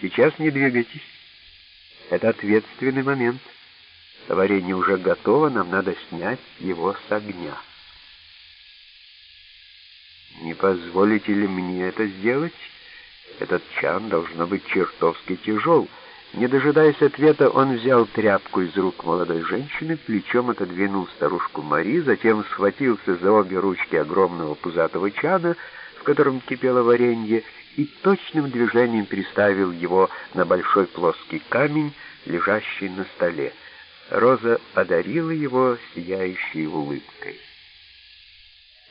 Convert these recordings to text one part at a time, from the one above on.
Сейчас не двигайтесь. Это ответственный момент. Варенье уже готово, нам надо снять его с огня. Не позволите ли мне это сделать? Этот чан должно быть чертовски тяжел. Не дожидаясь ответа, он взял тряпку из рук молодой женщины, плечом отодвинул старушку Мари, затем схватился за обе ручки огромного пузатого чана, в котором кипело варенье, и точным движением переставил его на большой плоский камень, лежащий на столе. Роза одарила его сияющей улыбкой.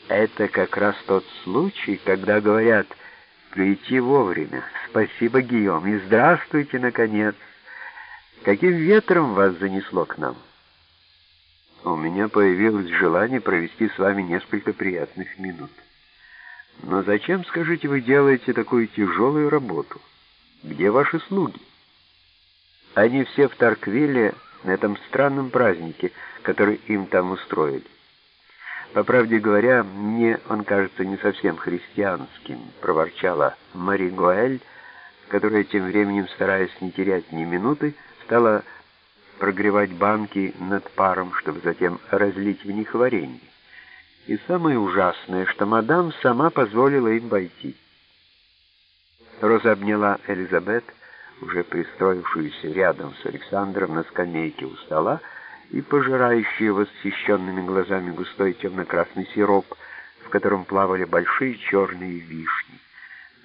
Это как раз тот случай, когда говорят «прийти вовремя». Спасибо, Гийом, и здравствуйте, наконец. Каким ветром вас занесло к нам? У меня появилось желание провести с вами несколько приятных минут. Но зачем, скажите, вы делаете такую тяжелую работу? Где ваши слуги? Они все в Тарквиле на этом странном празднике, который им там устроили. По правде говоря, мне он кажется не совсем христианским, проворчала Мари Гуэль, которая тем временем, стараясь не терять ни минуты, стала прогревать банки над паром, чтобы затем разлить в них варенье. И самое ужасное, что мадам сама позволила им войти. Роза обняла Элизабет, уже пристроившуюся рядом с Александром на скамейке у стола, и пожирающую восхищенными глазами густой темно-красный сироп, в котором плавали большие черные вишни.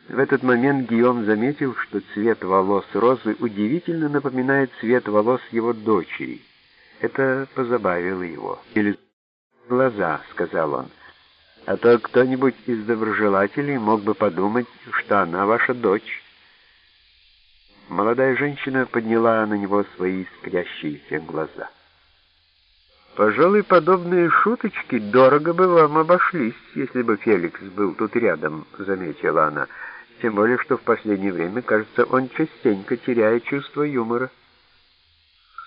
В этот момент Гийом заметил, что цвет волос Розы удивительно напоминает цвет волос его дочери. Это позабавило его. «Или глаза», — сказал он. «А то кто-нибудь из доброжелателей мог бы подумать, что она ваша дочь». Молодая женщина подняла на него свои искрящиеся глаза. Пожалуй, подобные шуточки дорого бы вам обошлись, если бы Феликс был тут рядом, заметила она. Тем более, что в последнее время, кажется, он частенько теряет чувство юмора.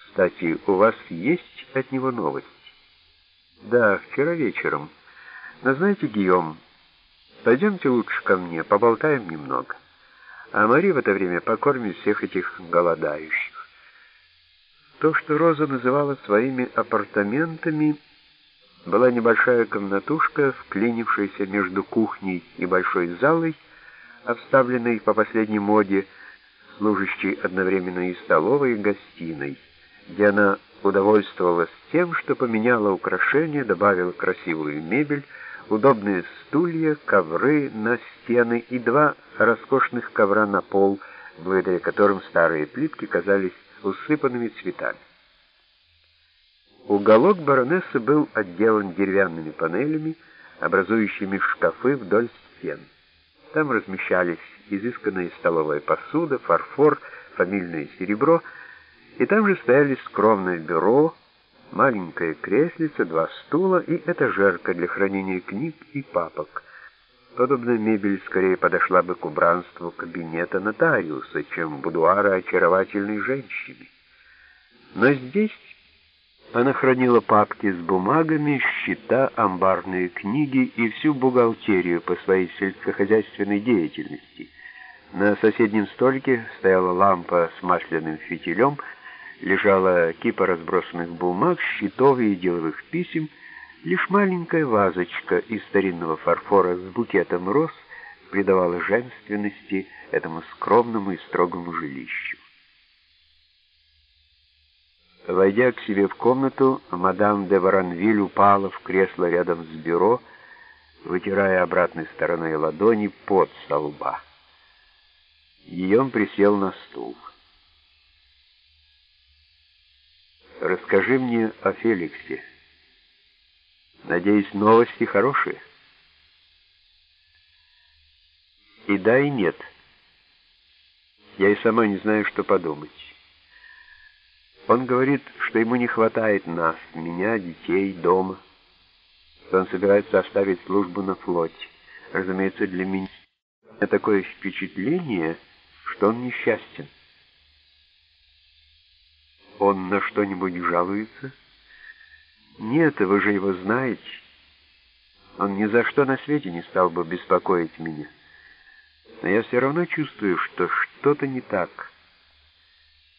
Кстати, у вас есть от него новость? Да, вчера вечером. Но знаете, Гийом, пойдемте лучше ко мне, поболтаем немного. А Мари в это время покормит всех этих голодающих. То, что Роза называла своими апартаментами, была небольшая комнатушка, вклинившаяся между кухней и большой залой, обставленной по последней моде, служащей одновременно и столовой, и гостиной, где она удовольствовалась тем, что поменяла украшения, добавила красивую мебель, удобные стулья, ковры на стены и два роскошных ковра на пол, благодаря которым старые плитки казались усыпанными цветами. Уголок баронессы был отделан деревянными панелями, образующими шкафы вдоль стен. Там размещались изысканная столовая посуда, фарфор, фамильное серебро, и там же стояли скромное бюро, маленькое креслице, два стула и этажерка для хранения книг и папок. Подобная мебель скорее подошла бы к убранству кабинета нотариуса, чем будуара очаровательной женщины. Но здесь она хранила папки с бумагами, счета, амбарные книги и всю бухгалтерию по своей сельскохозяйственной деятельности. На соседнем столике стояла лампа с масляным фитилем, лежала кипа разбросанных бумаг, счетов и деловых писем, Лишь маленькая вазочка из старинного фарфора с букетом роз придавала женственности этому скромному и строгому жилищу. Войдя к себе в комнату, мадам де Варанвиль упала в кресло рядом с бюро, вытирая обратной стороной ладони под со лба. Гийом присел на стул. «Расскажи мне о Феликсе». Надеюсь, новости хорошие. И да, и нет. Я и сама не знаю, что подумать. Он говорит, что ему не хватает нас, меня, детей, дома. Он собирается оставить службу на флоте. Разумеется, для меня такое впечатление, что он несчастен. Он на что-нибудь жалуется? Нет, вы же его знаете. Он ни за что на свете не стал бы беспокоить меня. Но я все равно чувствую, что что-то не так.